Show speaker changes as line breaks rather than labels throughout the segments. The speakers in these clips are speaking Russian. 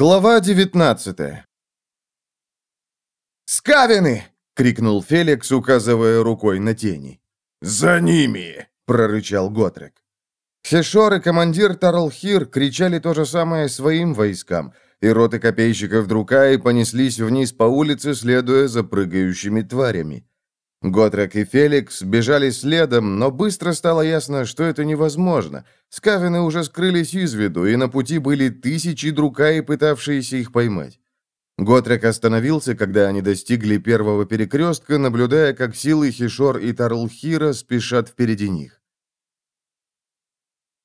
Глава 19 «Скавины!» — крикнул Феликс, указывая рукой на тени.
«За ними!»
— прорычал Готрек. Хешор и командир Тарлхир кричали то же самое своим войскам, и роты копейщиков Друкаи понеслись вниз по улице, следуя за прыгающими тварями. Готрек и Феликс бежали следом, но быстро стало ясно, что это невозможно. Скавины уже скрылись из виду, и на пути были тысячи Друкаи, пытавшиеся их поймать. Готрек остановился, когда они достигли первого перекрестка, наблюдая, как силы Хишор и Тарлхира спешат впереди них.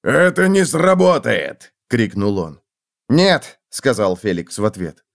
«Это не сработает!» — крикнул он.
«Нет!» — сказал Феликс в ответ.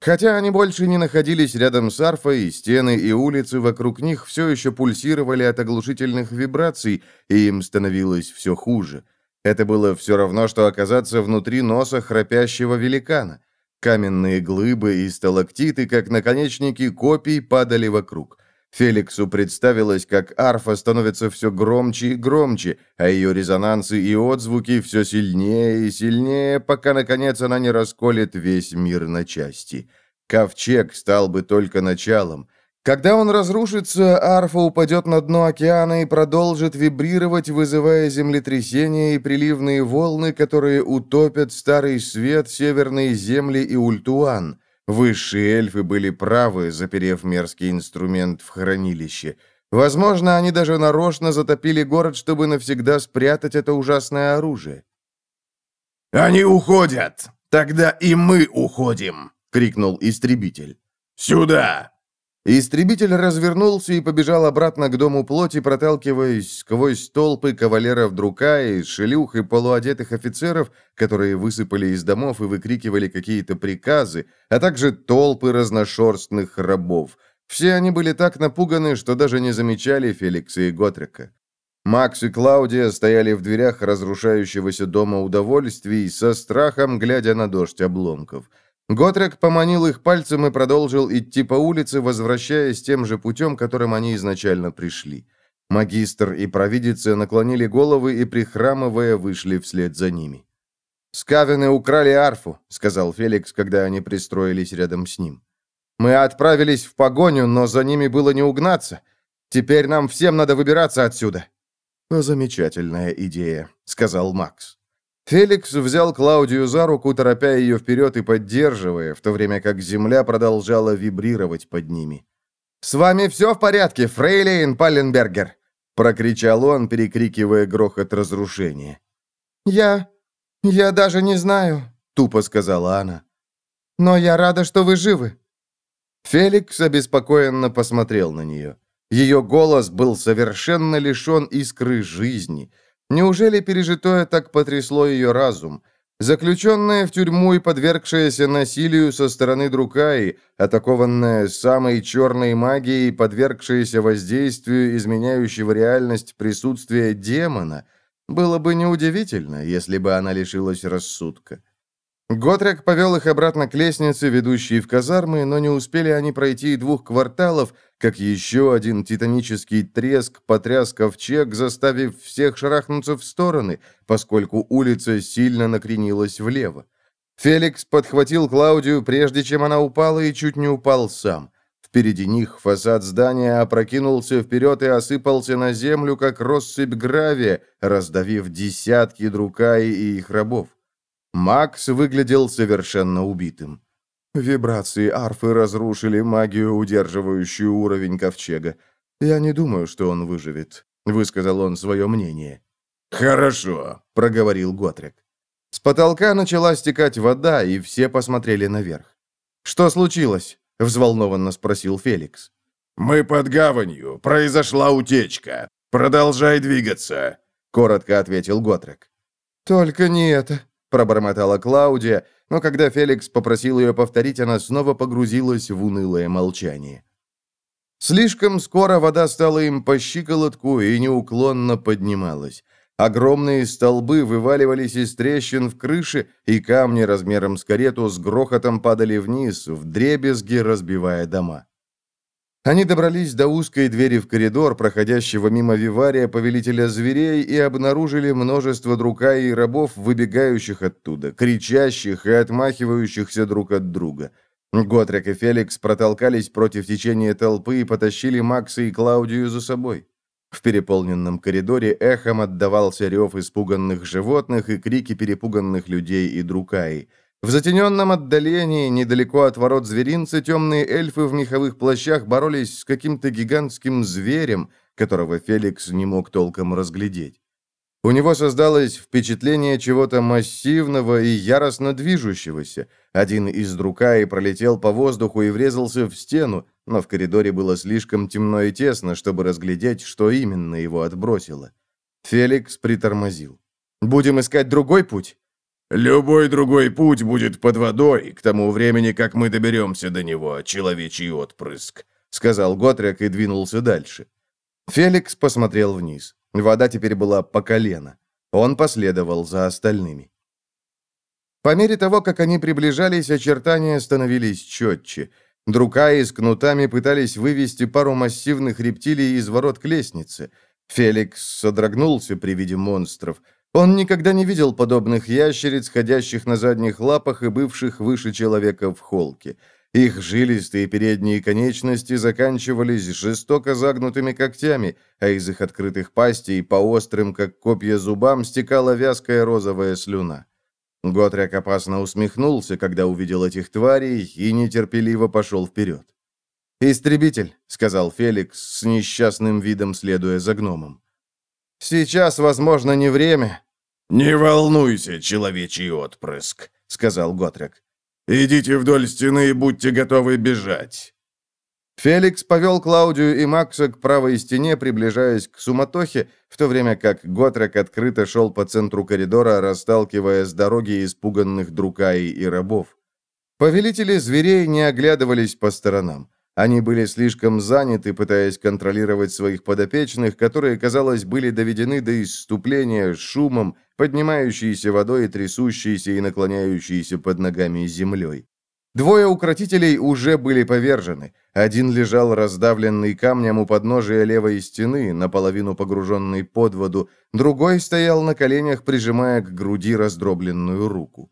Хотя они больше не находились рядом с арфой, стены и улицы вокруг них все еще пульсировали от оглушительных вибраций, и им становилось все хуже. Это было все равно, что оказаться внутри носа храпящего великана. Каменные глыбы и сталактиты, как наконечники копий, падали вокруг. Феликсу представилось, как арфа становится все громче и громче, а ее резонансы и отзвуки все сильнее и сильнее, пока, наконец, она не расколет весь мир на части. Ковчег стал бы только началом. Когда он разрушится, арфа упадет на дно океана и продолжит вибрировать, вызывая землетрясения и приливные волны, которые утопят старый свет, северные земли и Ультуан. Высшие эльфы были правы, заперев мерзкий инструмент в хранилище. Возможно, они даже нарочно затопили город, чтобы навсегда спрятать это ужасное оружие.
«Они уходят! Тогда и мы уходим!» — крикнул истребитель. «Сюда!»
Истребитель развернулся и побежал обратно к дому плоти, проталкиваясь сквозь толпы кавалеров Друкаи, шелюх и полуодетых офицеров, которые высыпали из домов и выкрикивали какие-то приказы, а также толпы разношерстных рабов. Все они были так напуганы, что даже не замечали Феликса и Готрека. Макс и Клаудия стояли в дверях разрушающегося дома удовольствий, со страхом глядя на дождь обломков – Готрек поманил их пальцем и продолжил идти по улице, возвращаясь тем же путем, которым они изначально пришли. Магистр и провидица наклонили головы и, прихрамывая, вышли вслед за ними. «Скавины украли арфу», — сказал Феликс, когда они пристроились рядом с ним. «Мы отправились в погоню, но за ними было не угнаться. Теперь нам всем надо выбираться отсюда». «Замечательная идея», — сказал Макс. Феликс взял Клаудию за руку, торопя ее вперед и поддерживая, в то время как земля продолжала вибрировать под ними. «С вами все в порядке, фрейлейн Палленбергер!» — прокричал он, перекрикивая грохот разрушения.
«Я... я даже не знаю», — тупо сказала она. «Но я рада, что вы живы».
Феликс обеспокоенно посмотрел на нее. Ее голос был совершенно лишен искры жизни — Неужели пережитое так потрясло ее разум? Заключенная в тюрьму и подвергшаяся насилию со стороны Друкаи, атакованная самой черной магией, подвергшаяся воздействию, изменяющего реальность присутствия демона, было бы неудивительно, если бы она лишилась рассудка. Готрек повел их обратно к лестнице, ведущей в казармы, но не успели они пройти и двух кварталов, как еще один титанический треск потряс ковчег, заставив всех шарахнуться в стороны, поскольку улица сильно накренилась влево. Феликс подхватил Клаудию, прежде чем она упала, и чуть не упал сам. Впереди них фасад здания опрокинулся вперед и осыпался на землю, как россыпь гравия, раздавив десятки друкаи и их рабов. Макс выглядел совершенно убитым. Вибрации арфы разрушили магию, удерживающую уровень ковчега. Я не думаю, что он выживет, высказал он свое мнение.
Хорошо, проговорил Готрик.
С потолка начала стекать вода, и все посмотрели наверх. Что случилось? взволнованно спросил Феликс.
Мы под гаванью. Произошла утечка. Продолжай двигаться, коротко ответил Готрик.
Только не это, пробормотала Клаудия, но когда Феликс попросил ее повторить, она снова погрузилась в унылое молчание. Слишком скоро вода стала им по щиколотку и неуклонно поднималась. Огромные столбы вываливались из трещин в крыше, и камни размером с карету с грохотом падали вниз, в дребезги разбивая дома. Они добрались до узкой двери в коридор, проходящего мимо вивария повелителя зверей, и обнаружили множество друка и рабов, выбегающих оттуда, кричащих и отмахивающихся друг от друга. Готрек и Феликс протолкались против течения толпы и потащили Макса и Клаудию за собой. В переполненном коридоре эхом отдавался рев испуганных животных и крики перепуганных людей и друкаи. В затененном отдалении, недалеко от ворот зверинца, темные эльфы в меховых плащах боролись с каким-то гигантским зверем, которого Феликс не мог толком разглядеть. У него создалось впечатление чего-то массивного и яростно движущегося. Один из друка и пролетел по воздуху и врезался в стену, но в коридоре было слишком темно и тесно, чтобы разглядеть, что именно его отбросило. Феликс притормозил. «Будем искать другой путь?»
«Любой другой путь будет под водой, к тому времени, как мы доберемся до него, человечий отпрыск», — сказал Готрек и двинулся дальше.
Феликс посмотрел вниз. Вода теперь была по колено. Он последовал за остальными. По мере того, как они приближались, очертания становились четче. Друкаи с кнутами пытались вывести пару массивных рептилий из ворот к лестнице. Феликс содрогнулся при виде монстров — он никогда не видел подобных ящериц, ходящих на задних лапах и бывших выше человека в холке. Их жилистые передние конечности заканчивались жестоко загнутыми когтями, а из их открытых пастей по острым, как копья зубам, стекала вязкая розовая слюна. Готрек опасно усмехнулся, когда увидел этих тварей, и нетерпеливо пошел вперед. «Истребитель», — сказал Феликс, с несчастным видом следуя за гномом. Сейчас, возможно, не время».
«Не волнуйся, человечий отпрыск», — сказал Готрек. «Идите вдоль стены и будьте готовы бежать».
Феликс повел Клаудию и Макса к правой стене, приближаясь к суматохе, в то время как Готрек открыто шел по центру коридора, расталкивая с дороги испуганных друкаи и рабов. Повелители зверей не оглядывались по сторонам. Они были слишком заняты, пытаясь контролировать своих подопечных, которые, казалось, были доведены до исступления шумом, поднимающейся водой и трясущейся и наклоняющейся под ногами землей. Двое укротителей уже были повержены. Один лежал раздавленный камнем у подножия левой стены, наполовину погруженный под воду, другой стоял на коленях, прижимая к груди раздробленную руку.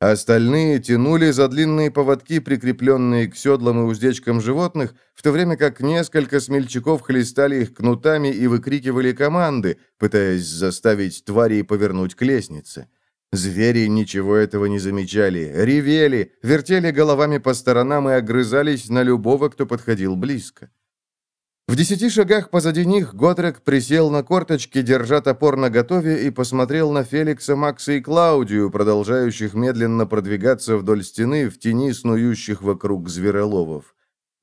Остальные тянули за длинные поводки, прикрепленные к седлам и уздечкам животных, в то время как несколько смельчаков хлестали их кнутами и выкрикивали команды, пытаясь заставить тварей повернуть к лестнице. Звери ничего этого не замечали, ревели, вертели головами по сторонам и огрызались на любого, кто подходил близко. В десяти шагах позади них Готрек присел на корточки, держа топор наготове, и посмотрел на Феликса, Макса и Клаудию, продолжающих медленно продвигаться вдоль стены в тени снующих вокруг звероловов.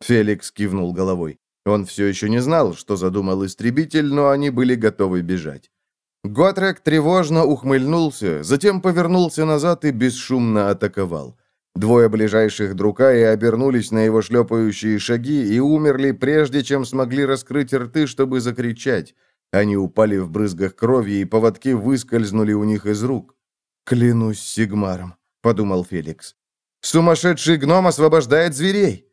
Феликс кивнул головой. Он все еще не знал, что задумал истребитель, но они были готовы бежать. Готрек тревожно ухмыльнулся, затем повернулся назад и бесшумно атаковал. Двое ближайших друка и обернулись на его шлепающие шаги и умерли, прежде чем смогли раскрыть рты, чтобы закричать. Они упали в брызгах крови, и поводки выскользнули у них из рук. «Клянусь Сигмаром», — подумал Феликс. «Сумасшедший гном освобождает зверей!»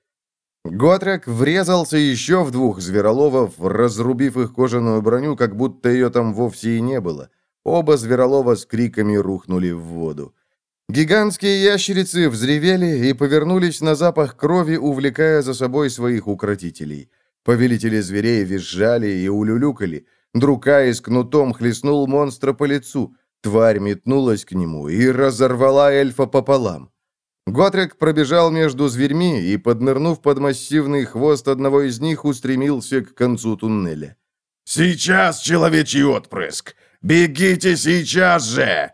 Готрек врезался еще в двух звероловов, разрубив их кожаную броню, как будто ее там вовсе и не было. Оба зверолова с криками рухнули в воду. Гигантские ящерицы взревели и повернулись на запах крови, увлекая за собой своих укротителей. Повелители зверей визжали и улюлюкали. Друкай с кнутом хлестнул монстра по лицу. Тварь метнулась к нему и разорвала эльфа пополам. Готрек пробежал между зверьми и, поднырнув под массивный хвост одного из них, устремился к концу туннеля.
«Сейчас, человечий отпрыск! Бегите сейчас же!»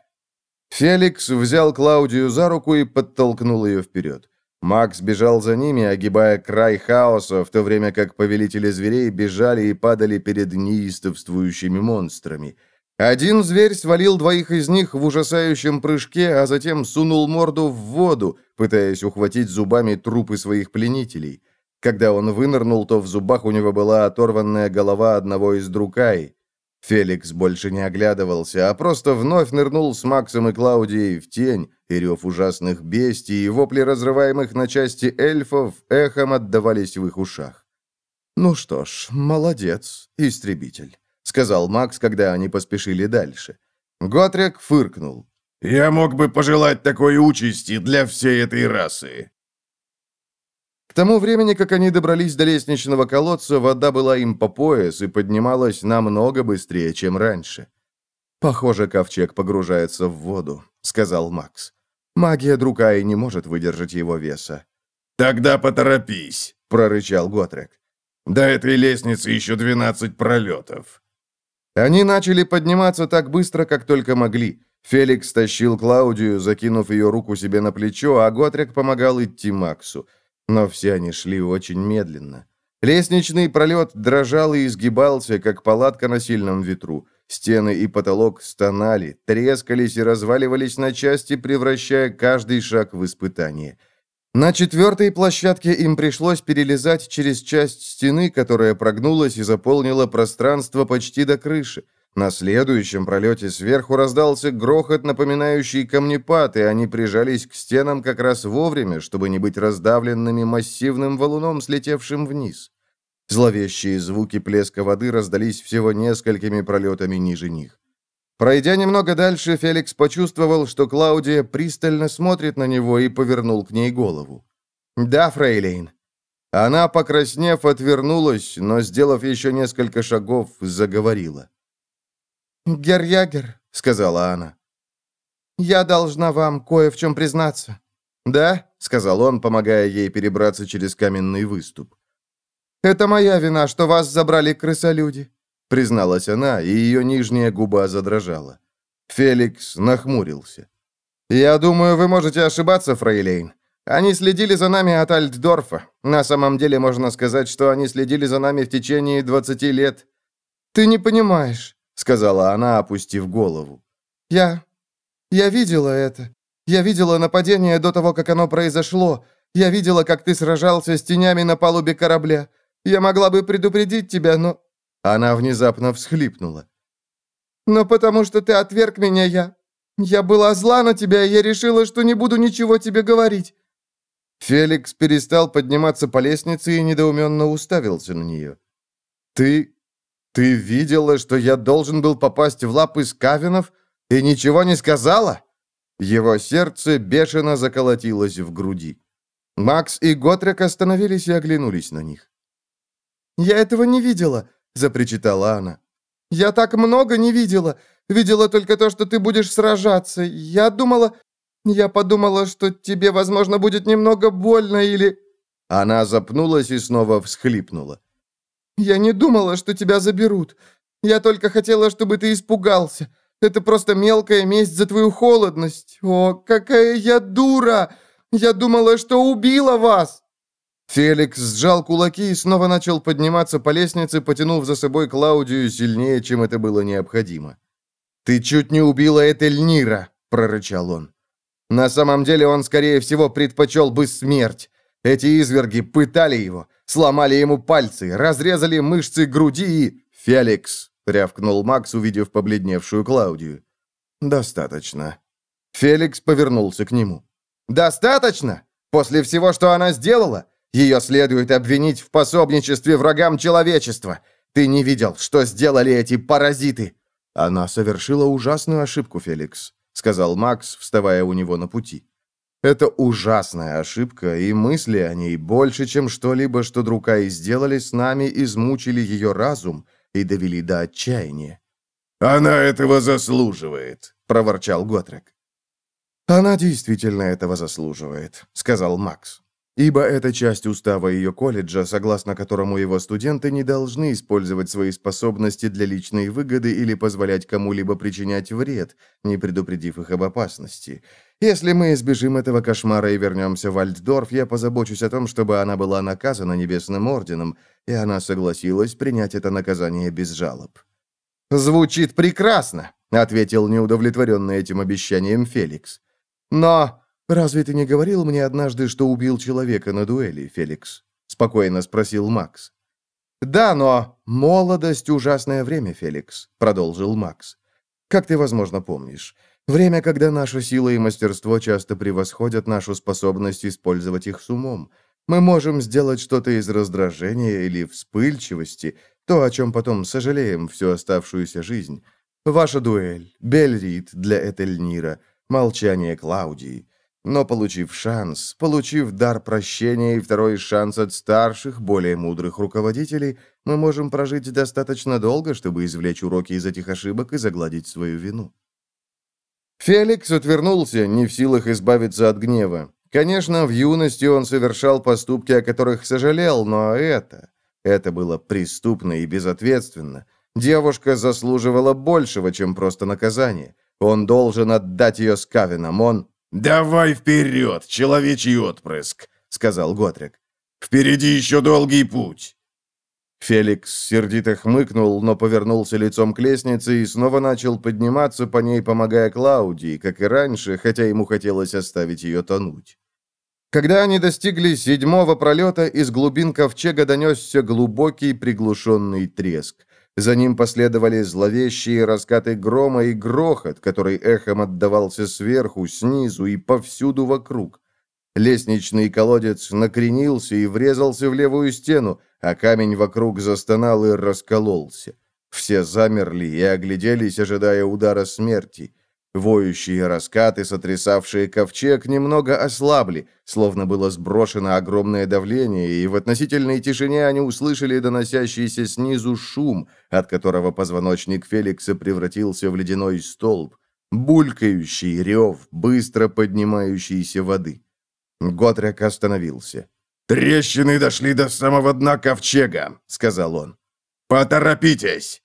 Феликс взял Клаудию за руку и подтолкнул ее вперед. Макс бежал за ними, огибая край хаоса, в то время как повелители зверей бежали и падали перед неистовствующими монстрами. Один зверь свалил двоих из них в ужасающем прыжке, а затем сунул морду в воду, пытаясь ухватить зубами трупы своих пленителей. Когда он вынырнул, то в зубах у него была оторванная голова одного из друкай. Феликс больше не оглядывался, а просто вновь нырнул с Максом и Клаудией в тень, и рев ужасных бестий и вопли разрываемых на части эльфов эхом отдавались в их ушах. «Ну что ж, молодец, истребитель», — сказал Макс, когда они поспешили дальше. Готрек фыркнул.
«Я мог бы пожелать такой участи для всей этой расы».
К тому времени, как они добрались до лестничного колодца, вода была им по пояс и поднималась намного быстрее, чем раньше. «Похоже, ковчег погружается в воду», — сказал Макс. «Магия Друкаи не может выдержать его веса».
«Тогда поторопись», — прорычал Готрек. «До этой лестницы еще двенадцать пролетов».
Они начали подниматься так быстро, как только могли. Феликс тащил Клаудию, закинув ее руку себе на плечо, а Готрек помогал идти Максу. Но все они шли очень медленно. Лестничный пролет дрожал и изгибался, как палатка на сильном ветру. Стены и потолок стонали, трескались и разваливались на части, превращая каждый шаг в испытание. На четвертой площадке им пришлось перелезать через часть стены, которая прогнулась и заполнила пространство почти до крыши. На следующем пролете сверху раздался грохот, напоминающий камнепад, и они прижались к стенам как раз вовремя, чтобы не быть раздавленными массивным валуном, слетевшим вниз. Зловещие звуки плеска воды раздались всего несколькими пролетами ниже них. Пройдя немного дальше, Феликс почувствовал, что Клаудия пристально смотрит на него и повернул к ней голову. «Да, Фрейлейн». Она, покраснев, отвернулась, но, сделав еще несколько шагов, заговорила.
«Герьягер», — сказала она, — «я должна вам кое в чем признаться».
«Да?» — сказал он, помогая ей перебраться через каменный выступ.
«Это моя вина, что вас забрали крысолюди», — призналась она, и ее нижняя губа задрожала.
Феликс нахмурился. «Я думаю, вы можете ошибаться, фрейлейн. Они следили за нами от Альтдорфа. На самом деле, можно сказать, что они следили за нами в течение 20 лет».
«Ты не понимаешь», —
сказала она, опустив голову.
«Я... я видела это. Я видела нападение до того, как оно произошло. Я видела, как ты сражался с тенями на палубе корабля. Я могла бы предупредить тебя, но...»
Она внезапно всхлипнула.
«Но потому что ты отверг меня, я... Я была зла на тебя, и я решила, что не буду ничего тебе говорить».
Феликс перестал подниматься по лестнице и недоуменно уставился на нее. «Ты... ты видела, что я должен был попасть в лапы скавинов и ничего не сказала?» Его сердце бешено заколотилось в груди. Макс и Готрек остановились и оглянулись на них.
«Я этого не видела», — запричитала она. «Я так много не видела. Видела только то, что ты будешь сражаться. Я думала... Я подумала, что тебе, возможно, будет немного больно или...»
Она запнулась и снова всхлипнула.
«Я не думала, что тебя заберут. Я только хотела, чтобы ты испугался. Это просто мелкая месть за твою холодность. О, какая я дура! Я думала, что убила вас!»
Феликс сжал кулаки и снова начал подниматься по лестнице, потянув за собой Клаудию сильнее, чем это было необходимо. «Ты чуть не убила Этельнира!» — прорычал он. «На самом деле он, скорее всего, предпочел бы смерть. Эти изверги пытали его, сломали ему пальцы, разрезали мышцы груди и...» «Феликс!» — рявкнул Макс, увидев побледневшую Клаудию. «Достаточно». Феликс повернулся к нему. «Достаточно? После всего, что она сделала? Ее следует обвинить в пособничестве врагам человечества. Ты не видел, что сделали эти паразиты?» «Она совершила ужасную ошибку, Феликс», — сказал Макс, вставая у него на пути. «Это ужасная ошибка, и мысли о ней больше, чем что-либо, что Друкаи сделали с нами, измучили ее разум и довели до отчаяния».
«Она этого заслуживает», — проворчал Готрек.
«Она действительно этого заслуживает», — сказал Макс ибо это часть устава ее колледжа, согласно которому его студенты не должны использовать свои способности для личной выгоды или позволять кому-либо причинять вред, не предупредив их об опасности. Если мы избежим этого кошмара и вернемся в Альтдорф, я позабочусь о том, чтобы она была наказана Небесным Орденом, и она согласилась принять это наказание без жалоб. «Звучит прекрасно», — ответил неудовлетворенный этим обещанием Феликс. «Но «Разве ты не говорил мне однажды, что убил человека на дуэли, Феликс?» — спокойно спросил Макс. «Да, но молодость — ужасное время, Феликс», — продолжил Макс. «Как ты, возможно, помнишь, время, когда наша сила и мастерство часто превосходят нашу способность использовать их с умом. Мы можем сделать что-то из раздражения или вспыльчивости, то, о чем потом сожалеем всю оставшуюся жизнь. Ваша дуэль, Бельрит для Этельнира, молчание Клаудии. Но получив шанс, получив дар прощения и второй шанс от старших, более мудрых руководителей, мы можем прожить достаточно долго, чтобы извлечь уроки из этих ошибок и загладить свою вину. Феликс отвернулся, не в силах избавиться от гнева. Конечно, в юности он совершал поступки, о которых сожалел, но это... Это было преступно и безответственно. Девушка заслуживала большего, чем просто наказание. Он должен отдать ее с Кавином, он...
«Давай вперед, человечий отпрыск», — сказал Готрик. «Впереди еще долгий путь».
Феликс сердито хмыкнул, но повернулся лицом к лестнице и снова начал подниматься по ней, помогая Клаудии, как и раньше, хотя ему хотелось оставить ее тонуть. Когда они достигли седьмого пролета, из глубин ковчега донесся глубокий приглушенный треск. За ним последовали зловещие раскаты грома и грохот, который эхом отдавался сверху, снизу и повсюду вокруг. Лестничный колодец накренился и врезался в левую стену, а камень вокруг застонал и раскололся. Все замерли и огляделись, ожидая удара смерти. Воющие раскаты, сотрясавшие ковчег, немного ослабли, словно было сброшено огромное давление, и в относительной тишине они услышали доносящийся снизу шум, от которого позвоночник Феликса превратился в ледяной столб, булькающий рев, быстро поднимающейся воды. Готрек остановился.
«Трещины дошли до самого дна ковчега», — сказал он. «Поторопитесь!»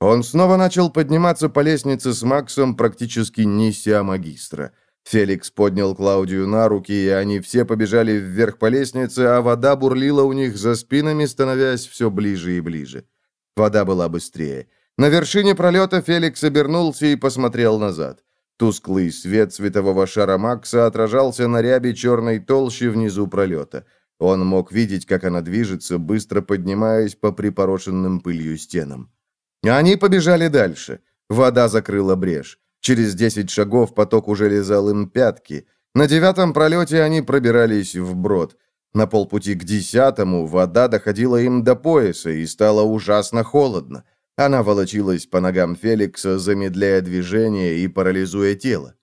Он снова начал подниматься по лестнице с Максом, практически неся магистра. Феликс поднял Клаудию на руки, и они все побежали вверх по лестнице, а вода бурлила у них за спинами, становясь все ближе и ближе. Вода была быстрее. На вершине пролета Феликс обернулся и посмотрел назад. Тусклый свет светового шара Макса отражался на рябе черной толщи внизу пролета. Он мог видеть, как она движется, быстро поднимаясь по припорошенным пылью стенам. Они побежали дальше. Вода закрыла брешь. Через десять шагов поток уже лизал им пятки. На девятом пролете они пробирались вброд. На полпути к десятому вода доходила им до пояса и стало ужасно холодно. Она волочилась по ногам Феликса, замедляя движение и парализуя тело.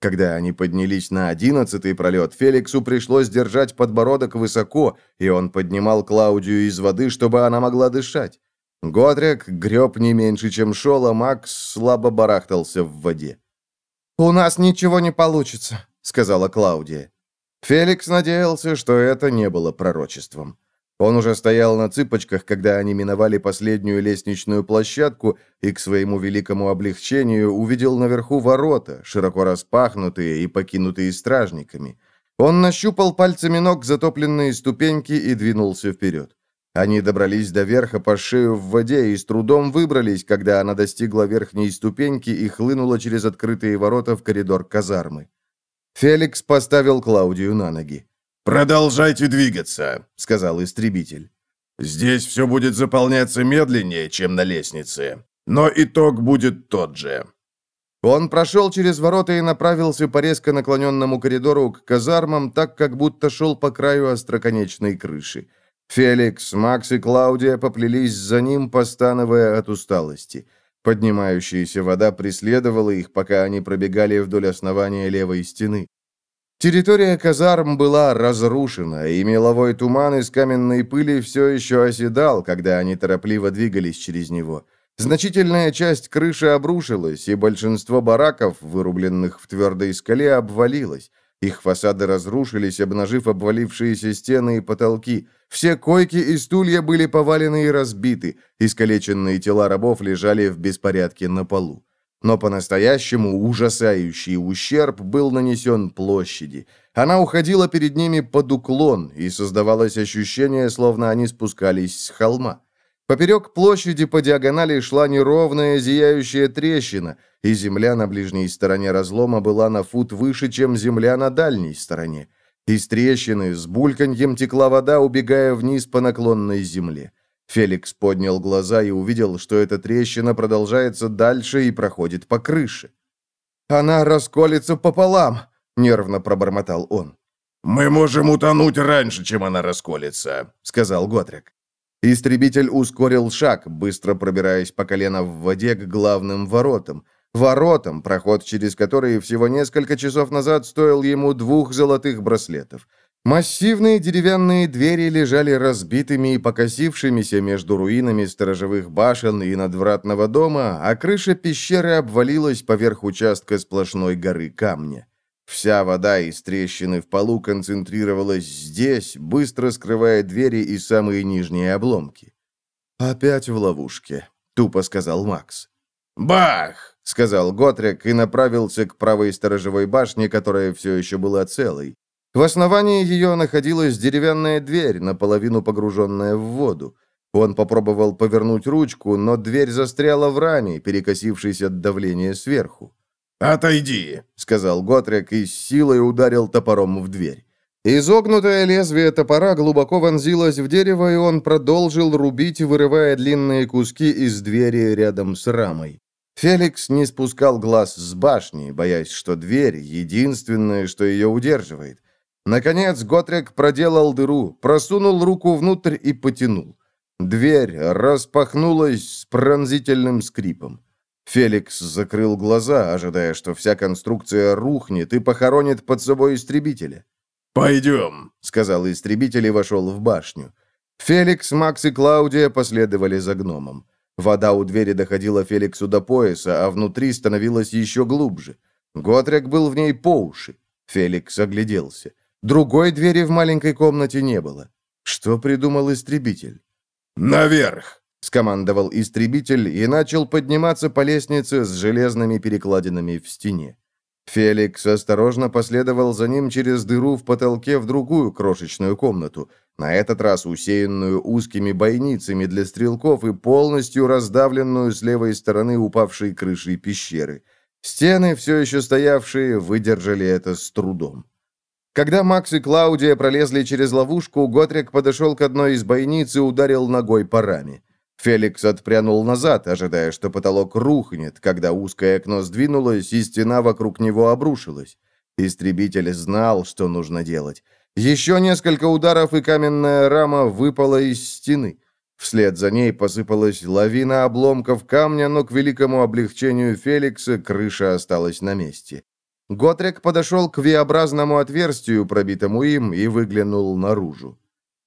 Когда они поднялись на одиннадцатый пролет, Феликсу пришлось держать подбородок высоко, и он поднимал Клаудию из воды, чтобы она могла дышать. Годрик греб не меньше, чем шел, а Макс слабо барахтался в воде.
«У нас ничего не получится», — сказала Клаудия.
Феликс надеялся, что это не было пророчеством. Он уже стоял на цыпочках, когда они миновали последнюю лестничную площадку и, к своему великому облегчению, увидел наверху ворота, широко распахнутые и покинутые стражниками. Он нащупал пальцами ног затопленные ступеньки и двинулся вперед. Они добрались до верха по шею в воде и с трудом выбрались, когда она достигла верхней ступеньки и хлынула через открытые ворота в коридор казармы. Феликс поставил Клаудию на ноги.
«Продолжайте двигаться», — сказал истребитель. «Здесь все будет заполняться медленнее, чем на лестнице, но итог будет тот же».
Он прошел через ворота и направился по резко наклоненному коридору к казармам, так как будто шел по краю остроконечной крыши. Феликс, Макс и Клаудия поплелись за ним, постановая от усталости. Поднимающаяся вода преследовала их, пока они пробегали вдоль основания левой стены. Территория казарм была разрушена, и меловой туман из каменной пыли все еще оседал, когда они торопливо двигались через него. Значительная часть крыши обрушилась, и большинство бараков, вырубленных в твердой скале, обвалилось. Их фасады разрушились, обнажив обвалившиеся стены и потолки. Все койки и стулья были повалены и разбиты. Искалеченные тела рабов лежали в беспорядке на полу. Но по-настоящему ужасающий ущерб был нанесен площади. Она уходила перед ними под уклон, и создавалось ощущение, словно они спускались с холма. Поперек площади по диагонали шла неровная зияющая трещина, и земля на ближней стороне разлома была на фут выше, чем земля на дальней стороне. Из трещины с бульканьем текла вода, убегая вниз по наклонной земле. Феликс поднял глаза и увидел, что эта трещина продолжается дальше и проходит по крыше. «Она расколется пополам!» — нервно пробормотал он.
«Мы можем утонуть раньше, чем она расколется», — сказал Готрик.
Истребитель ускорил шаг, быстро пробираясь по колено в воде к главным воротам. Воротам, проход через которые всего несколько часов назад стоил ему двух золотых браслетов. Массивные деревянные двери лежали разбитыми и покосившимися между руинами сторожевых башен и надвратного дома, а крыша пещеры обвалилась поверх участка сплошной горы камня. Вся вода из трещины в полу концентрировалась здесь, быстро скрывая двери и самые нижние обломки. «Опять в ловушке», — тупо сказал Макс.
«Бах!»
— сказал Готрик и направился к правой сторожевой башне, которая все еще была целой. В основании ее находилась деревянная дверь, наполовину погруженная в воду. Он попробовал повернуть ручку, но дверь застряла в ране, перекосившись от давления сверху.
«Отойди», —
сказал Готрек и с силой ударил топором в дверь. Изогнутое лезвие топора глубоко вонзилось в дерево, и он продолжил рубить, вырывая длинные куски из двери рядом с рамой. Феликс не спускал глаз с башни, боясь, что дверь — единственное, что ее удерживает. Наконец Готрек проделал дыру, просунул руку внутрь и потянул. Дверь распахнулась с пронзительным скрипом. Феликс закрыл глаза, ожидая, что вся конструкция рухнет и похоронит под собой истребителя.
«Пойдем», —
сказал истребитель и вошел в башню. Феликс, Макс и Клаудия последовали за гномом. Вода у двери доходила Феликсу до пояса, а внутри становилась еще глубже. Готрек был в ней по уши. Феликс огляделся. Другой двери в маленькой комнате не было. Что придумал истребитель?
«Наверх!»
— скомандовал истребитель и начал подниматься по лестнице с железными перекладинами в стене. Феликс осторожно последовал за ним через дыру в потолке в другую крошечную комнату, на этот раз усеянную узкими бойницами для стрелков и полностью раздавленную с левой стороны упавшей крышей пещеры. Стены, все еще стоявшие, выдержали это с трудом. Когда Макс и Клаудия пролезли через ловушку, Готрик подошел к одной из бойниц и ударил ногой по раме. Феликс отпрянул назад, ожидая, что потолок рухнет, когда узкое окно сдвинулось, и стена вокруг него обрушилась. Истребитель знал, что нужно делать. Еще несколько ударов, и каменная рама выпала из стены. Вслед за ней посыпалась лавина обломков камня, но к великому облегчению Феликса крыша осталась на месте. Готрек подошел к V-образному отверстию, пробитому им, и выглянул наружу.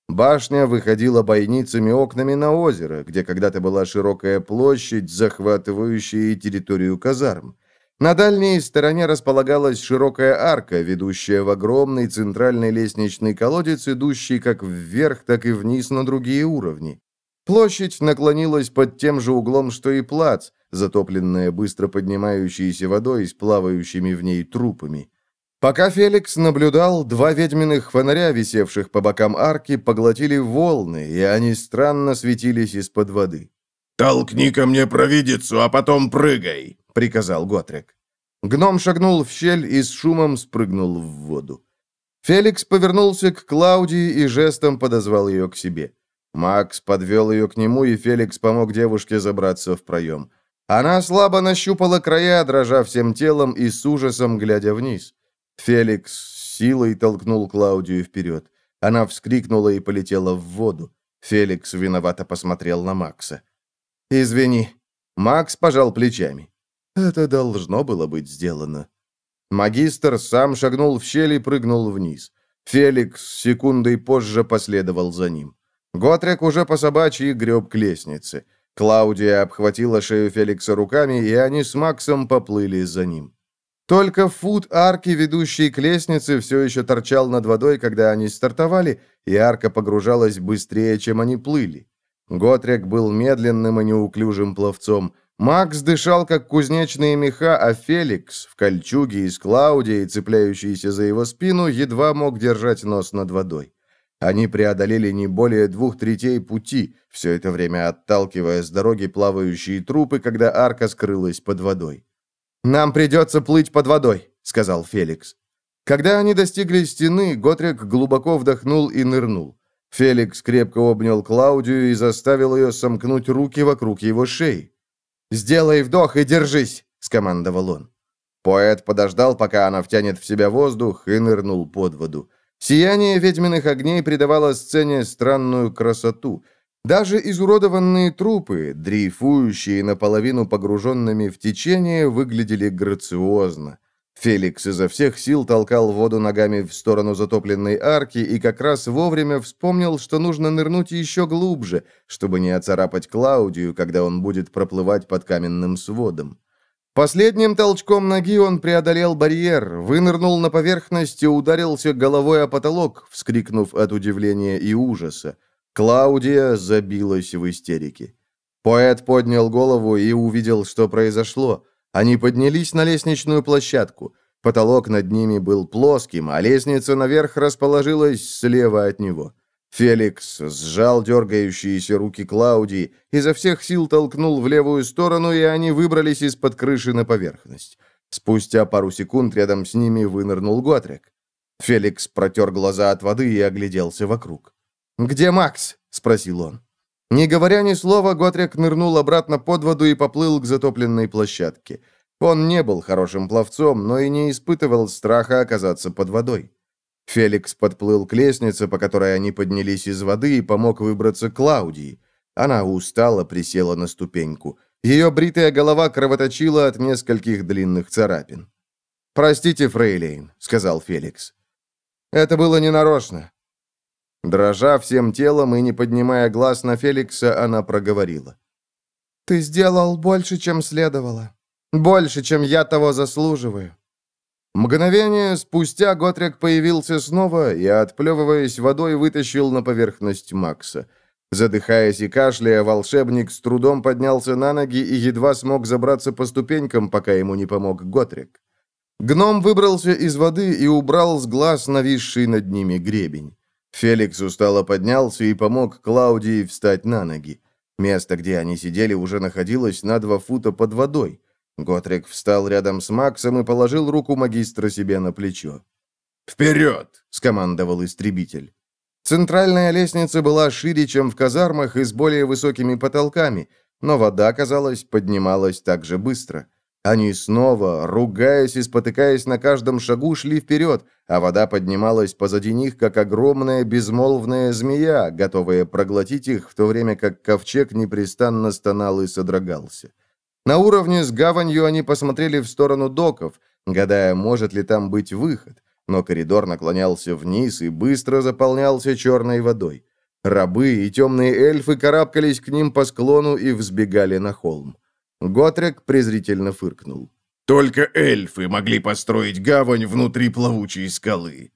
Башня выходила бойницами окнами на озеро, где когда-то была широкая площадь, захватывающая территорию казарм. На дальней стороне располагалась широкая арка, ведущая в огромный центральный лестничный колодец, идущий как вверх, так и вниз на другие уровни. Площадь наклонилась под тем же углом, что и плац, затопленная быстро поднимающейся водой с плавающими в ней трупами. Пока Феликс наблюдал, два ведьминых фонаря, висевших по бокам арки, поглотили волны, и они странно светились из-под воды.
«Толкни ко мне провидицу, а потом прыгай!»
— приказал Готрек. Гном шагнул в щель и с шумом спрыгнул в воду. Феликс повернулся к Клаудии и жестом подозвал ее к себе. Макс подвел ее к нему, и Феликс помог девушке забраться в проем. Она слабо нащупала края, дрожа всем телом и с ужасом глядя вниз. Феликс силой толкнул Клаудию вперед. Она вскрикнула и полетела в воду. Феликс виновато посмотрел на Макса. «Извини». Макс пожал плечами. «Это должно было быть сделано». Магистр сам шагнул в щель и прыгнул вниз. Феликс секундой позже последовал за ним. Готрек уже по собачьи греб к лестнице. Клаудия обхватила шею Феликса руками, и они с Максом поплыли за ним. Только фут арки, ведущей к лестнице, все еще торчал над водой, когда они стартовали, и арка погружалась быстрее, чем они плыли. Готрек был медленным и неуклюжим пловцом. Макс дышал, как кузнечные меха, а Феликс, в кольчуге из Клаудии, цепляющийся за его спину, едва мог держать нос над водой. Они преодолели не более двух третей пути, все это время отталкивая с дороги плавающие трупы, когда арка скрылась под водой. «Нам придется плыть под водой», — сказал Феликс. Когда они достигли стены, Готрик глубоко вдохнул и нырнул. Феликс крепко обнял Клаудию и заставил ее сомкнуть руки вокруг его шеи. «Сделай вдох и держись!» — скомандовал он. Поэт подождал, пока она втянет в себя воздух, и нырнул под воду. Сияние ведьминых огней придавало сцене странную красоту. Даже изуродованные трупы, дрейфующие наполовину погруженными в течение, выглядели грациозно. Феликс изо всех сил толкал воду ногами в сторону затопленной арки и как раз вовремя вспомнил, что нужно нырнуть еще глубже, чтобы не оцарапать Клаудию, когда он будет проплывать под каменным сводом. Последним толчком ноги он преодолел барьер, вынырнул на поверхность и ударился головой о потолок, вскрикнув от удивления и ужаса. Клаудия забилась в истерике. Поэт поднял голову и увидел, что произошло. Они поднялись на лестничную площадку. Потолок над ними был плоским, а лестница наверх расположилась слева от него. Феликс сжал дергающиеся руки Клаудии, изо всех сил толкнул в левую сторону, и они выбрались из-под крыши на поверхность. Спустя пару секунд рядом с ними вынырнул Готрик. Феликс протер глаза от воды и огляделся вокруг. «Где Макс?» — спросил он. Не говоря ни слова, Готрик нырнул обратно под воду и поплыл к затопленной площадке. Он не был хорошим пловцом, но и не испытывал страха оказаться под водой. Феликс подплыл к лестнице, по которой они поднялись из воды, и помог выбраться Клаудии. Она устало присела на ступеньку. Ее бритая голова кровоточила от нескольких длинных царапин. «Простите, фрейлейн», — сказал Феликс. «Это было ненарочно». Дрожа всем телом и не поднимая глаз на Феликса, она проговорила. «Ты сделал больше, чем следовало. Больше, чем я того заслуживаю. Мгновение спустя Готрик появился снова и, отплевываясь водой, вытащил на поверхность Макса. Задыхаясь и кашляя, волшебник с трудом поднялся на ноги и едва смог забраться по ступенькам, пока ему не помог Готрик. Гном выбрался из воды и убрал с глаз нависший над ними гребень. Феликс устало поднялся и помог Клаудии встать на ноги. Место, где они сидели, уже находилось на два фута под водой. Готрик встал рядом с Максом и положил руку магистра себе на плечо.
«Вперед!» — скомандовал истребитель.
Центральная лестница была шире, чем в казармах, и с более высокими потолками, но вода, казалось, поднималась так же быстро. Они снова, ругаясь и спотыкаясь на каждом шагу, шли вперед, а вода поднималась позади них, как огромная безмолвная змея, готовая проглотить их, в то время как ковчег непрестанно стонал и содрогался. На уровне с гаванью они посмотрели в сторону доков, гадая, может ли там быть выход, но коридор наклонялся вниз и быстро заполнялся черной водой. Рабы и темные эльфы карабкались к ним по склону и взбегали на холм. Готрек презрительно фыркнул.
«Только эльфы могли построить гавань внутри плавучей скалы».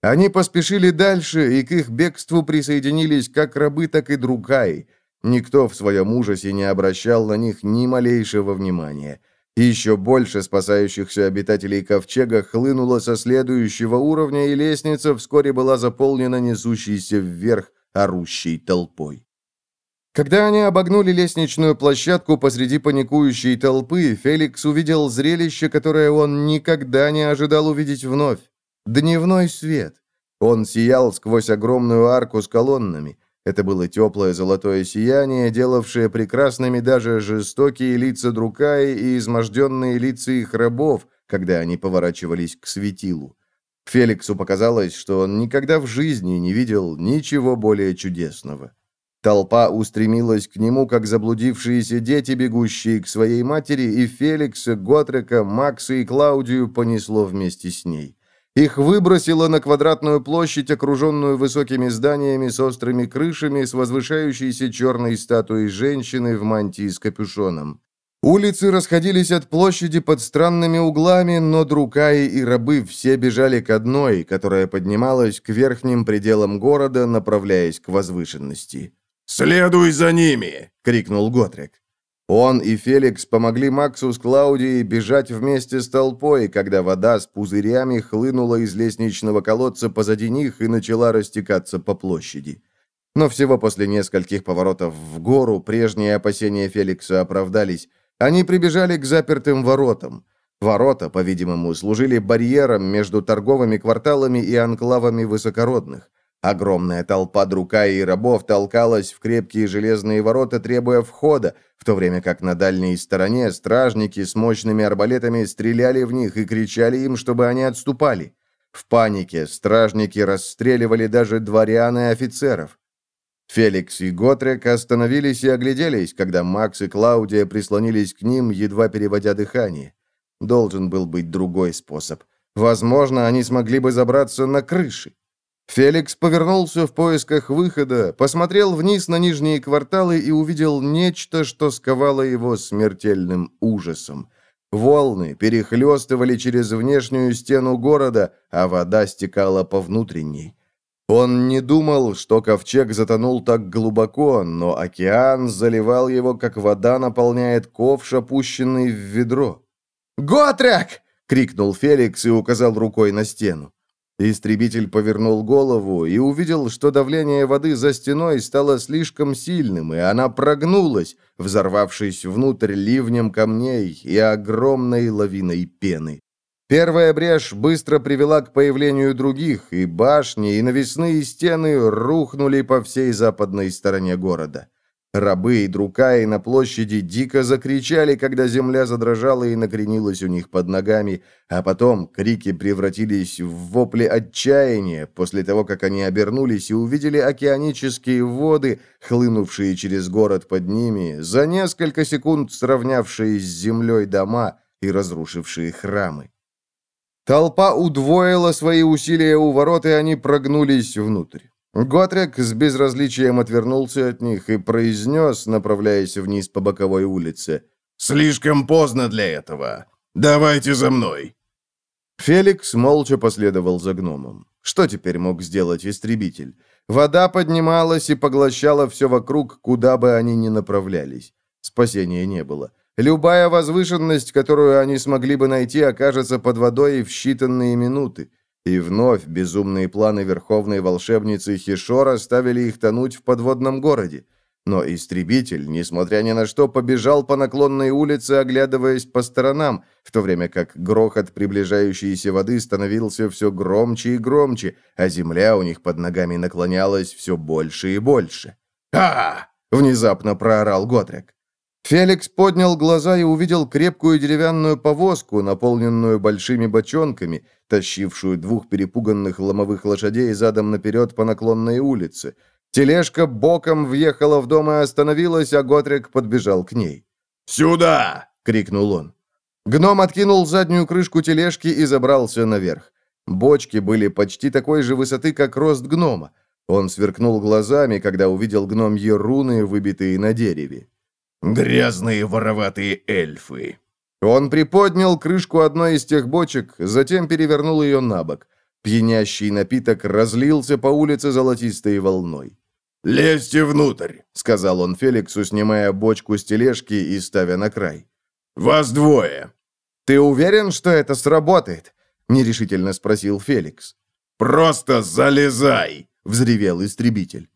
Они поспешили дальше, и к их бегству присоединились как рабы, так и другаи – Никто в своем ужасе не обращал на них ни малейшего внимания. Еще больше спасающихся обитателей ковчега хлынуло со следующего уровня, и лестница вскоре была заполнена несущейся вверх орущей толпой. Когда они обогнули лестничную площадку посреди паникующей толпы, Феликс увидел зрелище, которое он никогда не ожидал увидеть вновь. Дневной свет. Он сиял сквозь огромную арку с колоннами. Это было теплое золотое сияние, делавшее прекрасными даже жестокие лица Друкаи и изможденные лица их рабов, когда они поворачивались к светилу. Феликсу показалось, что он никогда в жизни не видел ничего более чудесного. Толпа устремилась к нему, как заблудившиеся дети, бегущие к своей матери, и Феликса, Готрека, Макса и Клаудию понесло вместе с ней. Их выбросило на квадратную площадь, окруженную высокими зданиями с острыми крышами, с возвышающейся черной статуей женщины в мантии с капюшоном. Улицы расходились от площади под странными углами, но друкаи и рабы все бежали к одной, которая поднималась к верхним пределам города, направляясь к возвышенности.
«Следуй за ними!» — крикнул Готрик.
Он и Феликс помогли Максу с Клаудией бежать вместе с толпой, когда вода с пузырями хлынула из лестничного колодца позади них и начала растекаться по площади. Но всего после нескольких поворотов в гору прежние опасения Феликса оправдались. Они прибежали к запертым воротам. Ворота, по-видимому, служили барьером между торговыми кварталами и анклавами высокородных. Огромная толпа друка и рабов толкалась в крепкие железные ворота, требуя входа, в то время как на дальней стороне стражники с мощными арбалетами стреляли в них и кричали им, чтобы они отступали. В панике стражники расстреливали даже дворян и офицеров. Феликс и Готрек остановились и огляделись, когда Макс и Клаудия прислонились к ним, едва переводя дыхание. Должен был быть другой способ. Возможно, они смогли бы забраться на крыши. Феликс повернулся в поисках выхода, посмотрел вниз на нижние кварталы и увидел нечто, что сковало его смертельным ужасом. Волны перехлестывали через внешнюю стену города, а вода стекала по внутренней. Он не думал, что ковчег затонул так глубоко, но океан заливал его, как вода наполняет ковш, опущенный в ведро. «Готрек!» — крикнул Феликс и указал рукой на стену. Истребитель повернул голову и увидел, что давление воды за стеной стало слишком сильным, и она прогнулась, взорвавшись внутрь ливнем камней и огромной лавиной пены. Первая брешь быстро привела к появлению других, и башни, и навесные стены рухнули по всей западной стороне города. Рабы и друкаи на площади дико закричали, когда земля задрожала и накренилась у них под ногами, а потом крики превратились в вопли отчаяния после того, как они обернулись и увидели океанические воды, хлынувшие через город под ними, за несколько секунд сравнявшие с землей дома и разрушившие храмы. Толпа удвоила свои усилия у ворот, и они прогнулись внутрь. Готрек с безразличием отвернулся от них и произнес, направляясь вниз по боковой улице.
«Слишком поздно для этого. Давайте за мной».
Феликс молча последовал за гномом. Что теперь мог сделать истребитель? Вода поднималась и поглощала все вокруг, куда бы они ни направлялись. Спасения не было. Любая возвышенность, которую они смогли бы найти, окажется под водой в считанные минуты. И вновь безумные планы верховной волшебницы Хишора ставили их тонуть в подводном городе. Но истребитель, несмотря ни на что, побежал по наклонной улице, оглядываясь по сторонам, в то время как грохот приближающейся воды становился все громче и громче, а земля у них под ногами наклонялась все больше и больше.
«А!»
— внезапно проорал Готрек. Феликс поднял глаза и увидел крепкую деревянную повозку, наполненную большими бочонками, тащившую двух перепуганных ломовых лошадей задом наперед по наклонной улице. Тележка боком въехала в дом и остановилась, а Готрик подбежал к ней.
«Сюда!» — крикнул он.
Гном откинул заднюю крышку тележки и забрался наверх. Бочки были почти такой же высоты, как рост гнома. Он сверкнул глазами, когда увидел гномьи руны, выбитые на дереве.
Грязные вороватые эльфы.
Он приподнял крышку одной из тех бочек, затем перевернул ее на бок. Пьянящий напиток разлился по улице золотистой волной.
«Лезьте внутрь», —
сказал он Феликсу, снимая бочку с тележки и ставя на край.
«Вас двое».
«Ты уверен, что это сработает?» — нерешительно спросил Феликс.
«Просто залезай!»
— взревел истребитель.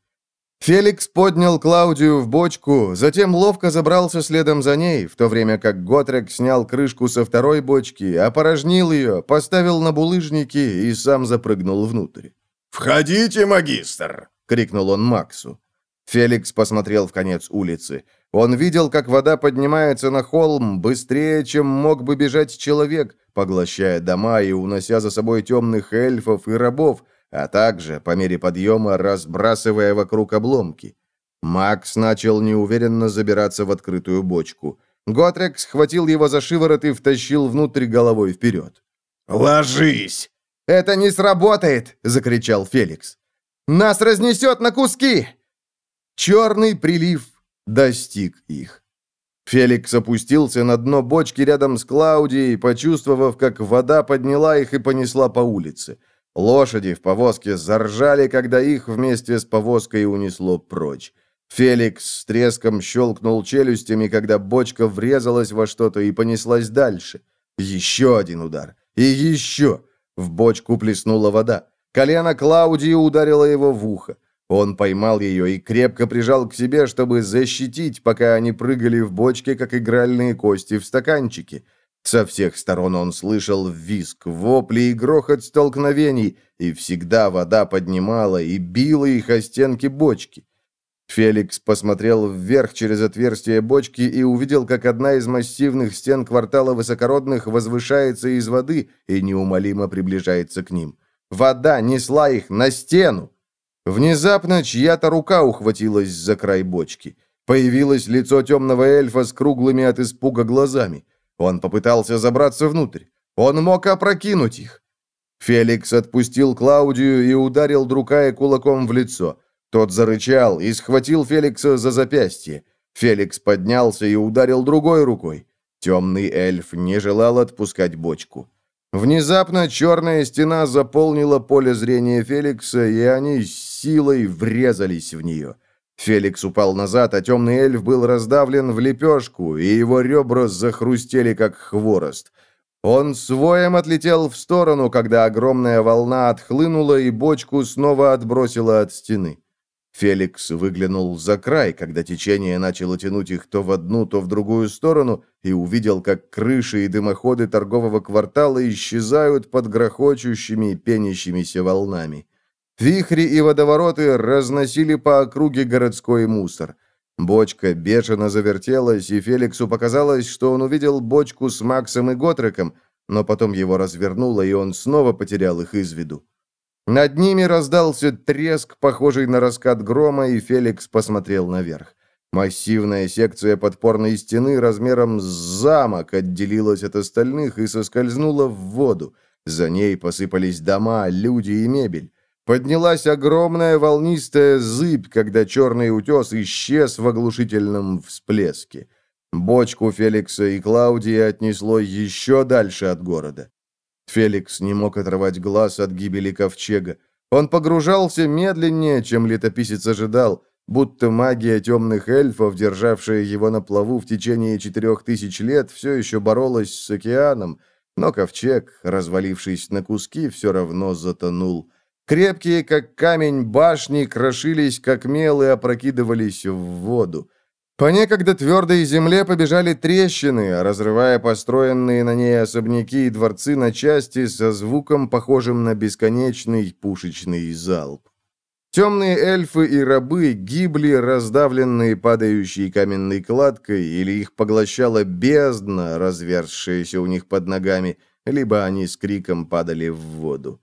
Феликс поднял Клаудию в бочку, затем ловко забрался следом за ней, в то время как Готрек снял крышку со второй бочки, опорожнил ее, поставил на булыжники и сам запрыгнул внутрь.
«Входите, магистр!»
— крикнул он Максу. Феликс посмотрел в конец улицы. Он видел, как вода поднимается на холм быстрее, чем мог бы бежать человек, поглощая дома и унося за собой темных эльфов и рабов, а также, по мере подъема, разбрасывая вокруг обломки. Макс начал неуверенно забираться в открытую бочку. Готрек схватил его за шиворот и втащил внутрь головой вперед.
«Ложись!»
«Это не сработает!» — закричал Феликс. «Нас разнесет на куски!» Черный прилив достиг их. Феликс опустился на дно бочки рядом с Клаудией, почувствовав, как вода подняла их и понесла по улице. Лошади в повозке заржали, когда их вместе с повозкой унесло прочь. Феликс с треском щелкнул челюстями, когда бочка врезалась во что-то и понеслась дальше. Еще один удар. И еще. В бочку плеснула вода. Колено Клаудии ударило его в ухо. Он поймал ее и крепко прижал к себе, чтобы защитить, пока они прыгали в бочке, как игральные кости в стаканчике. Со всех сторон он слышал визг, вопли и грохот столкновений, и всегда вода поднимала и била их о стенки бочки. Феликс посмотрел вверх через отверстие бочки и увидел, как одна из массивных стен квартала высокородных возвышается из воды и неумолимо приближается к ним. Вода несла их на стену. Внезапно чья-то рука ухватилась за край бочки. Появилось лицо темного эльфа с круглыми от испуга глазами. Он попытался забраться внутрь. Он мог опрокинуть их. Феликс отпустил Клаудию и ударил Друкая кулаком в лицо. Тот зарычал и схватил Феликса за запястье. Феликс поднялся и ударил другой рукой. Темный эльф не желал отпускать бочку. Внезапно черная стена заполнила поле зрения Феликса, и они силой врезались в нее. Феликс упал назад, а темный эльф был раздавлен в лепешку, и его ребра захрустели, как хворост. Он своем отлетел в сторону, когда огромная волна отхлынула и бочку снова отбросила от стены. Феликс выглянул за край, когда течение начало тянуть их то в одну, то в другую сторону, и увидел, как крыши и дымоходы торгового квартала исчезают под грохочущими пенящимися волнами. Вихри и водовороты разносили по округе городской мусор. Бочка бешено завертелась, и Феликсу показалось, что он увидел бочку с Максом и Готреком, но потом его развернуло, и он снова потерял их из виду. Над ними раздался треск, похожий на раскат грома, и Феликс посмотрел наверх. Массивная секция подпорной стены размером с замок отделилась от остальных и соскользнула в воду. За ней посыпались дома, люди и мебель. Поднялась огромная волнистая зыбь, когда черный утес исчез в оглушительном всплеске. Бочку Феликса и Клаудии отнесло еще дальше от города. Феликс не мог оторвать глаз от гибели ковчега. Он погружался медленнее, чем летописец ожидал, будто магия темных эльфов, державшая его на плаву в течение четырех тысяч лет, все еще боролась с океаном, но ковчег, развалившись на куски, все равно затонул. Крепкие, как камень, башни крошились, как мел, и опрокидывались в воду. По некогда твердой земле побежали трещины, разрывая построенные на ней особняки и дворцы на части со звуком, похожим на бесконечный пушечный залп. Темные эльфы и рабы гибли, раздавленные падающей каменной кладкой, или их поглощала бездна, разверзшаяся у них под ногами, либо они с криком падали в воду.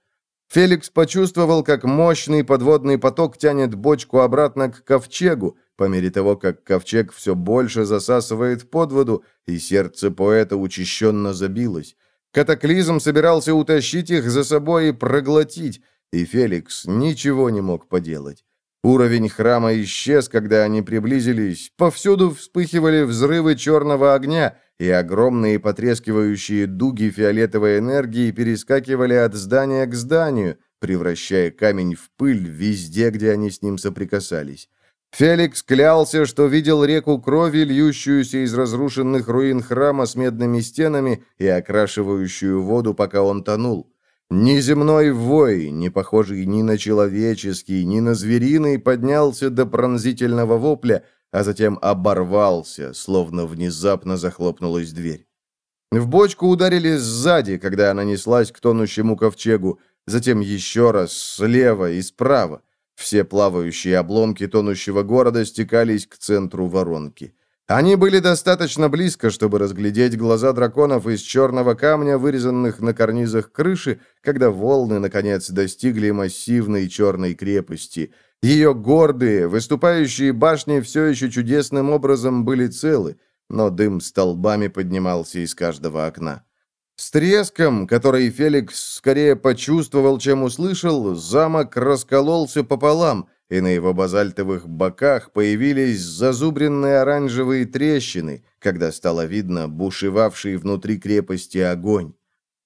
Феликс почувствовал, как мощный подводный поток тянет бочку обратно к ковчегу, по мере того, как ковчег все больше засасывает под воду, и сердце поэта учащенно забилось. Катаклизм собирался утащить их за собой и проглотить, и Феликс ничего не мог поделать. Уровень храма исчез, когда они приблизились. Повсюду вспыхивали взрывы черного огня, и огромные потрескивающие дуги фиолетовой энергии перескакивали от здания к зданию, превращая камень в пыль везде, где они с ним соприкасались. Феликс клялся, что видел реку крови, льющуюся из разрушенных руин храма с медными стенами и окрашивающую воду, пока он тонул. Неземной вой, не похожий ни на человеческий, ни на звериный, поднялся до пронзительного вопля, а затем оборвался, словно внезапно захлопнулась дверь. В бочку ударили сзади, когда она неслась к тонущему ковчегу, затем еще раз слева и справа. Все плавающие обломки тонущего города стекались к центру воронки. Они были достаточно близко, чтобы разглядеть глаза драконов из черного камня, вырезанных на карнизах крыши, когда волны, наконец, достигли массивной черной крепости. Ее гордые, выступающие башни все еще чудесным образом были целы, но дым столбами поднимался из каждого окна. С треском, который Феликс скорее почувствовал, чем услышал, замок раскололся пополам, и на его базальтовых боках появились зазубренные оранжевые трещины, когда стало видно бушевавший внутри крепости огонь.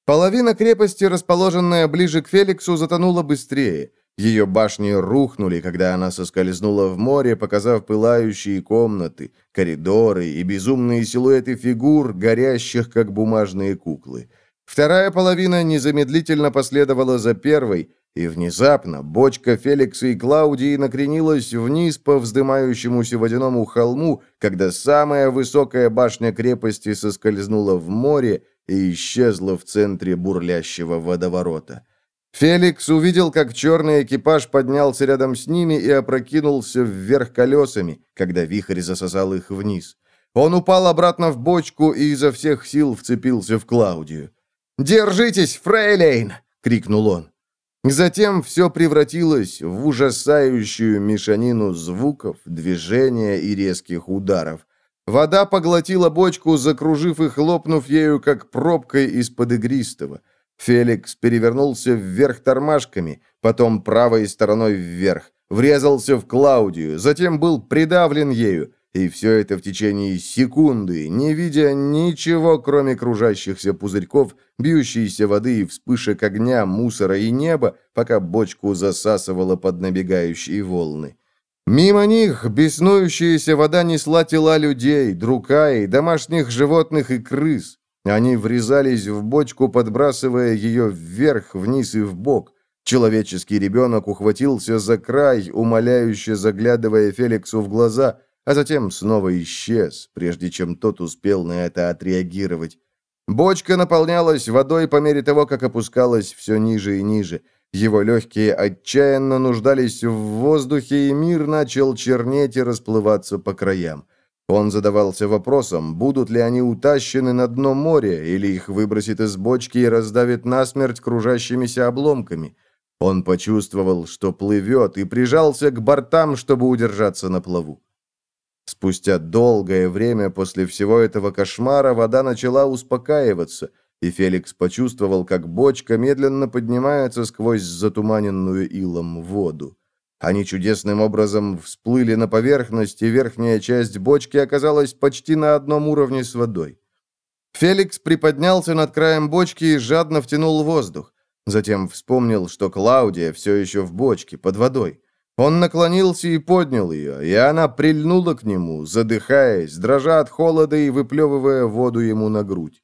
Половина крепости, расположенная ближе к Феликсу, затонула быстрее. Ее башни рухнули, когда она соскользнула в море, показав пылающие комнаты, коридоры и безумные силуэты фигур, горящих, как бумажные куклы. Вторая половина незамедлительно последовала за первой, и внезапно бочка Феликса и Клаудии накренилась вниз по вздымающемуся водяному холму, когда самая высокая башня крепости соскользнула в море и исчезла в центре бурлящего водоворота. Феликс увидел, как черный экипаж поднялся рядом с ними и опрокинулся вверх колесами, когда вихрь засосал их вниз. Он упал обратно в бочку и изо всех сил вцепился в Клаудию. «Держитесь, фрейлейн!» — крикнул он. Затем все превратилось в ужасающую мешанину звуков, движения и резких ударов. Вода поглотила бочку, закружив и хлопнув ею, как пробкой из-под игристого. Феликс перевернулся вверх тормашками, потом правой стороной вверх, врезался в Клаудию, затем был придавлен ею, и все это в течение секунды, не видя ничего, кроме кружащихся пузырьков, бьющейся воды и вспышек огня, мусора и неба, пока бочку засасывало под набегающие волны. Мимо них беснующаяся вода несла тела людей, друкаи, домашних животных и крыс. Они врезались в бочку, подбрасывая ее вверх, вниз и вбок. Человеческий ребенок ухватился за край, умоляюще заглядывая Феликсу в глаза, а затем снова исчез, прежде чем тот успел на это отреагировать. Бочка наполнялась водой по мере того, как опускалась все ниже и ниже. Его легкие отчаянно нуждались в воздухе, и мир начал чернеть и расплываться по краям. Он задавался вопросом, будут ли они утащены на дно моря, или их выбросит из бочки и раздавит насмерть кружащимися обломками. Он почувствовал, что плывет, и прижался к бортам, чтобы удержаться на плаву. Спустя долгое время после всего этого кошмара вода начала успокаиваться, и Феликс почувствовал, как бочка медленно поднимается сквозь затуманенную илом воду. Они чудесным образом всплыли на поверхность, и верхняя часть бочки оказалась почти на одном уровне с водой. Феликс приподнялся над краем бочки и жадно втянул воздух. Затем вспомнил, что Клаудия все еще в бочке, под водой. Он наклонился и поднял ее, и она прильнула к нему, задыхаясь, дрожа от холода и выплевывая воду ему на грудь.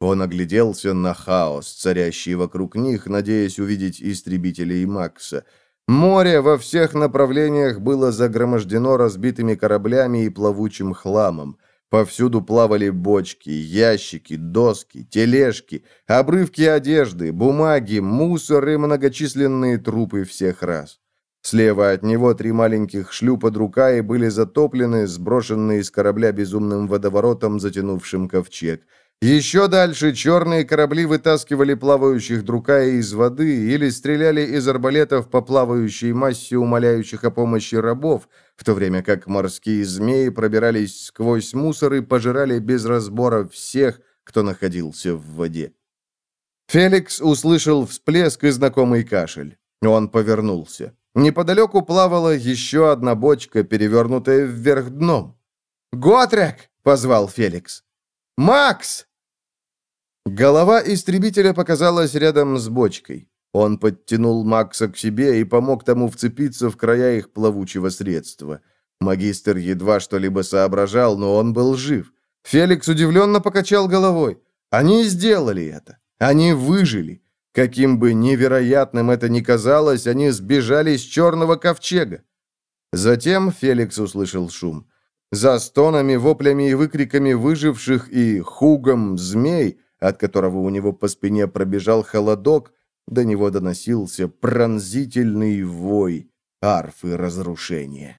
Он огляделся на хаос, царящий вокруг них, надеясь увидеть истребителей Макса. Море во всех направлениях было загромождено разбитыми кораблями и плавучим хламом. Повсюду плавали бочки, ящики, доски, тележки, обрывки одежды, бумаги, мусор и многочисленные трупы всех раз. Слева от него три маленьких шлюпа Друкаи были затоплены, сброшенные с корабля безумным водоворотом, затянувшим ковчег. Еще дальше черные корабли вытаскивали плавающих Друкаи из воды или стреляли из арбалетов по плавающей массе умоляющих о помощи рабов, в то время как морские змеи пробирались сквозь мусор и пожирали без разбора всех, кто находился в воде. Феликс услышал всплеск и знакомый кашель. Он повернулся. Неподалеку плавала еще одна бочка, перевернутая вверх дном. «Готрек!» — позвал Феликс. «Макс!» Голова истребителя показалась рядом с бочкой. Он подтянул Макса к себе и помог тому вцепиться в края их плавучего средства. Магистр едва что-либо соображал, но он был жив. Феликс удивленно покачал головой. Они сделали это. Они выжили. Каким бы невероятным это ни казалось, они сбежали с черного ковчега. Затем Феликс услышал шум. За стонами, воплями и выкриками выживших и хугом змей, от которого у него по спине пробежал холодок, до него доносился пронзительный вой арфы разрушения.